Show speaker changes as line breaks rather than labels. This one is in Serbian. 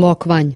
Lokvanj